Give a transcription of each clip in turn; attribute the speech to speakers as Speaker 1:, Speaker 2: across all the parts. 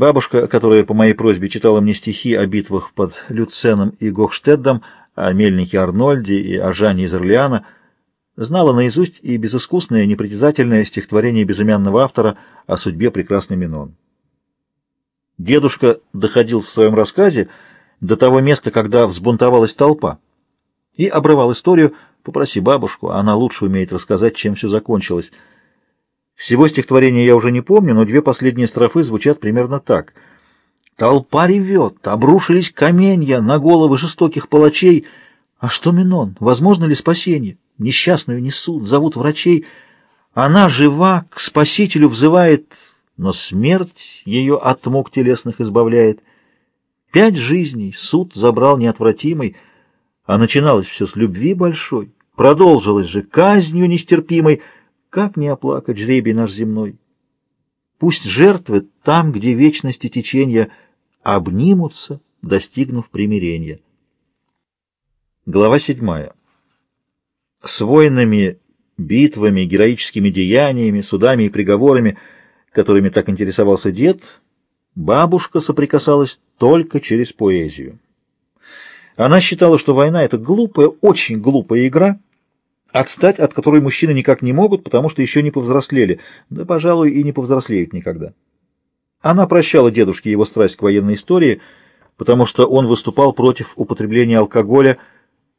Speaker 1: Бабушка, которая по моей просьбе читала мне стихи о битвах под Люценом и Гохштеддом, о мельнике Арнольде и о Жане из Орлеана, знала наизусть и безыскусное, непритязательное стихотворение безымянного автора о судьбе прекрасной Минон. Дедушка доходил в своем рассказе до того места, когда взбунтовалась толпа, и обрывал историю «Попроси бабушку, она лучше умеет рассказать, чем все закончилось». Всего стихотворения я уже не помню, но две последние строфы звучат примерно так. «Толпа ревет, обрушились каменья на головы жестоких палачей. А что Минон? Возможно ли спасение? Несчастную несут, зовут врачей. Она жива, к спасителю взывает, но смерть ее от мук телесных избавляет. Пять жизней суд забрал неотвратимый, а начиналось все с любви большой, продолжилось же казнью нестерпимой — как не оплакать жребий наш земной? Пусть жертвы там, где вечности течения, обнимутся, достигнув примирения. Глава седьмая. С войнами, битвами, героическими деяниями, судами и приговорами, которыми так интересовался дед, бабушка соприкасалась только через поэзию. Она считала, что война — это глупая, очень глупая игра — Отстать от которой мужчины никак не могут, потому что еще не повзрослели, да, пожалуй, и не повзрослеют никогда. Она прощала дедушке его страсть к военной истории, потому что он выступал против употребления алкоголя,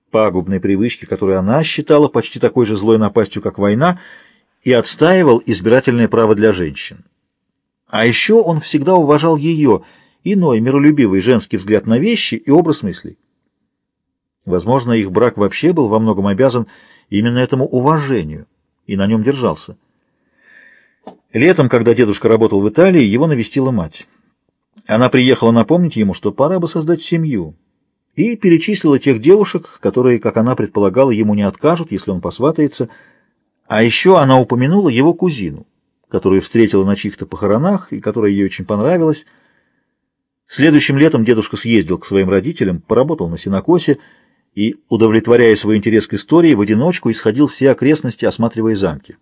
Speaker 1: пагубной привычки, которую она считала почти такой же злой напастью, как война, и отстаивал избирательное право для женщин. А еще он всегда уважал ее, иной, миролюбивый женский взгляд на вещи и образ мыслей. Возможно, их брак вообще был во многом обязан именно этому уважению и на нем держался. Летом, когда дедушка работал в Италии, его навестила мать. Она приехала напомнить ему, что пора бы создать семью, и перечислила тех девушек, которые, как она предполагала, ему не откажут, если он посватается, а еще она упомянула его кузину, которую встретила на чьих-то похоронах и которая ей очень понравилась. Следующим летом дедушка съездил к своим родителям, поработал на сенокосе, и, удовлетворяя свой интерес к истории, в одиночку исходил все окрестности, осматривая замки.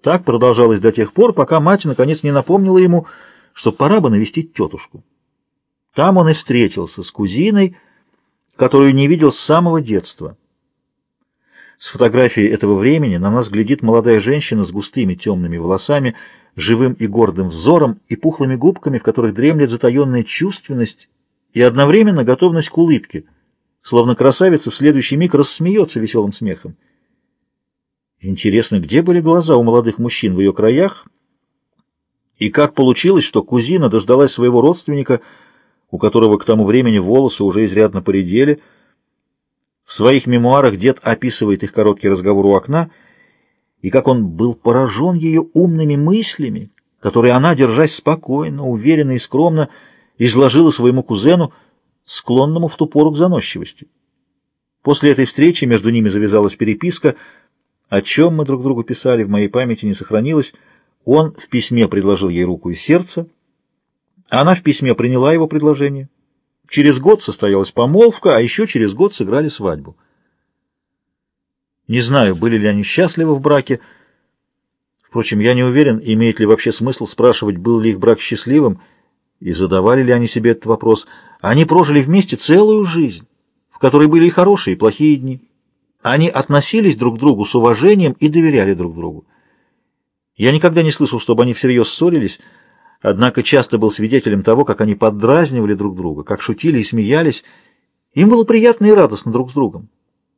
Speaker 1: Так продолжалось до тех пор, пока мать наконец не напомнила ему, что пора бы навестить тетушку. Там он и встретился с кузиной, которую не видел с самого детства. С фотографии этого времени на нас глядит молодая женщина с густыми темными волосами, живым и гордым взором и пухлыми губками, в которых дремлет затаенная чувственность и одновременно готовность к улыбке — словно красавица в следующий миг рассмеется веселым смехом. Интересно, где были глаза у молодых мужчин в ее краях, и как получилось, что кузина дождалась своего родственника, у которого к тому времени волосы уже изрядно поредели. В своих мемуарах дед описывает их короткий разговор у окна, и как он был поражен ее умными мыслями, которые она, держась спокойно, уверенно и скромно, изложила своему кузену, склонному в ту пору к заносчивости. После этой встречи между ними завязалась переписка, о чем мы друг другу писали, в моей памяти не сохранилось. Он в письме предложил ей руку и сердце, она в письме приняла его предложение. Через год состоялась помолвка, а еще через год сыграли свадьбу. Не знаю, были ли они счастливы в браке. Впрочем, я не уверен, имеет ли вообще смысл спрашивать, был ли их брак счастливым, и задавали ли они себе этот вопрос – они прожили вместе целую жизнь, в которой были и хорошие, и плохие дни. Они относились друг к другу с уважением и доверяли друг другу. Я никогда не слышал, чтобы они всерьез ссорились, однако часто был свидетелем того, как они поддразнивали друг друга, как шутили и смеялись. Им было приятно и радостно друг с другом.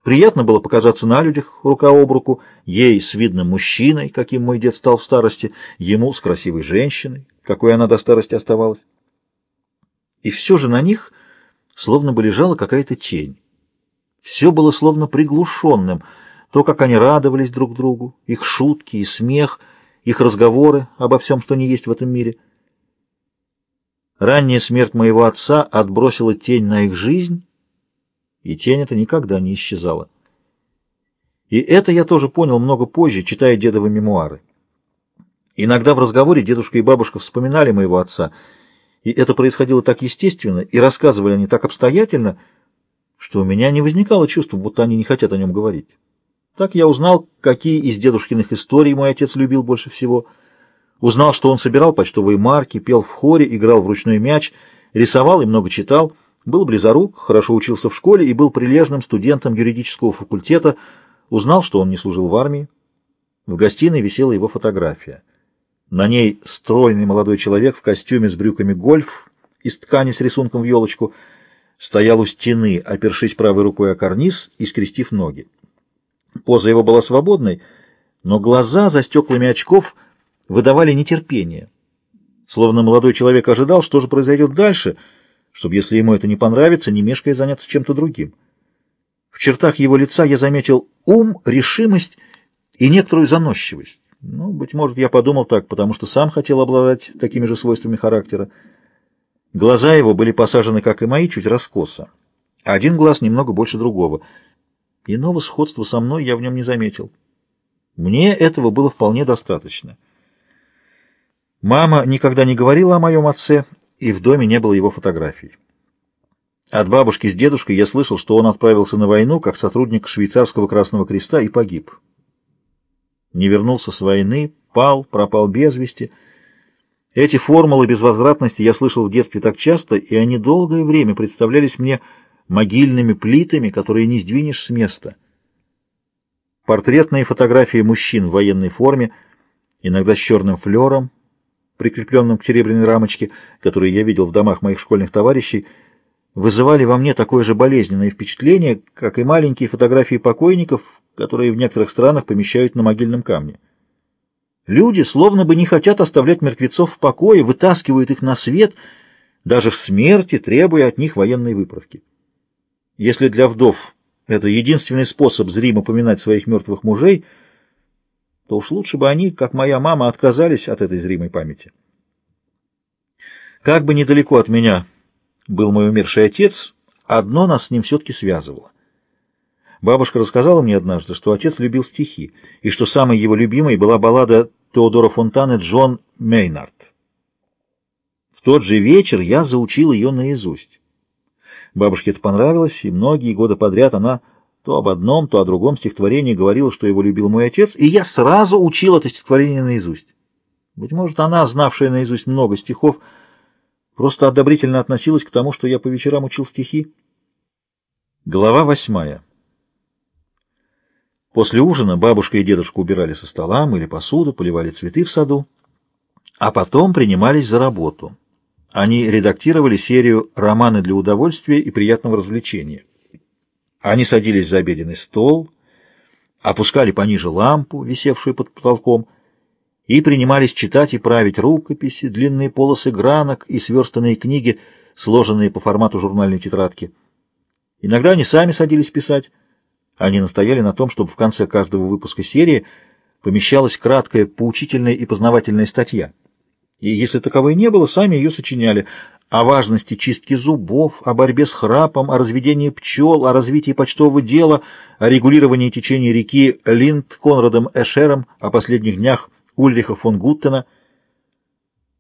Speaker 1: Приятно было показаться на людях рука об руку, ей с видным мужчиной, каким мой дед стал в старости, ему с красивой женщиной, какой она до старости оставалась и все же на них словно бы лежала какая-то тень. Все было словно приглушенным, то, как они радовались друг другу, их шутки и смех, их разговоры обо всем, что не есть в этом мире. Ранняя смерть моего отца отбросила тень на их жизнь, и тень эта никогда не исчезала. И это я тоже понял много позже, читая дедовы мемуары. Иногда в разговоре дедушка и бабушка вспоминали моего отца — и это происходило так естественно, и рассказывали они так обстоятельно, что у меня не возникало чувства, будто они не хотят о нем говорить. Так я узнал, какие из дедушкиных историй мой отец любил больше всего. Узнал, что он собирал почтовые марки, пел в хоре, играл в ручной мяч, рисовал и много читал, был близорук, хорошо учился в школе и был прилежным студентом юридического факультета, узнал, что он не служил в армии. В гостиной висела его фотография. На ней стройный молодой человек в костюме с брюками гольф из ткани с рисунком в елочку стоял у стены, опершись правой рукой о карниз и скрестив ноги. Поза его была свободной, но глаза за стеклами очков выдавали нетерпение. Словно молодой человек ожидал, что же произойдет дальше, чтобы, если ему это не понравится, не мешкая заняться чем-то другим. В чертах его лица я заметил ум, решимость и некоторую заносчивость. Ну, быть может, я подумал так, потому что сам хотел обладать такими же свойствами характера. Глаза его были посажены, как и мои, чуть раскосо. Один глаз немного больше другого. Иного сходства со мной я в нем не заметил. Мне этого было вполне достаточно. Мама никогда не говорила о моем отце, и в доме не было его фотографий. От бабушки с дедушкой я слышал, что он отправился на войну как сотрудник швейцарского Красного Креста и погиб не вернулся с войны, пал, пропал без вести. Эти формулы безвозвратности я слышал в детстве так часто, и они долгое время представлялись мне могильными плитами, которые не сдвинешь с места. Портретные фотографии мужчин в военной форме, иногда с черным флером, прикрепленным к серебряной рамочке, которые я видел в домах моих школьных товарищей, вызывали во мне такое же болезненное впечатление, как и маленькие фотографии покойников, которые в некоторых странах помещают на могильном камне. Люди словно бы не хотят оставлять мертвецов в покое, вытаскивают их на свет, даже в смерти требуя от них военной выправки. Если для вдов это единственный способ зримо поминать своих мертвых мужей, то уж лучше бы они, как моя мама, отказались от этой зримой памяти. Как бы недалеко от меня был мой умерший отец, одно нас с ним все-таки связывало. Бабушка рассказала мне однажды, что отец любил стихи, и что самой его любимой была баллада Теодора Фонтаны «Джон Мейнард». В тот же вечер я заучил ее наизусть. Бабушке это понравилось, и многие годы подряд она то об одном, то о другом стихотворении говорила, что его любил мой отец, и я сразу учил это стихотворение наизусть. Быть может, она, знавшая наизусть много стихов, просто одобрительно относилась к тому, что я по вечерам учил стихи. Глава восьмая. После ужина бабушка и дедушка убирали со стола, мыли посуду, поливали цветы в саду, а потом принимались за работу. Они редактировали серию «Романы для удовольствия и приятного развлечения». Они садились за обеденный стол, опускали пониже лампу, висевшую под потолком, и принимались читать и править рукописи, длинные полосы гранок и сверстанные книги, сложенные по формату журнальной тетрадки. Иногда они сами садились писать, они настояли на том, чтобы в конце каждого выпуска серии помещалась краткая, поучительная и познавательная статья. И если таковой не было, сами ее сочиняли о важности чистки зубов, о борьбе с храпом, о разведении пчел, о развитии почтового дела, о регулировании течения реки Линд Конрадом Эшером, о последних днях Ульриха фон Гуттена –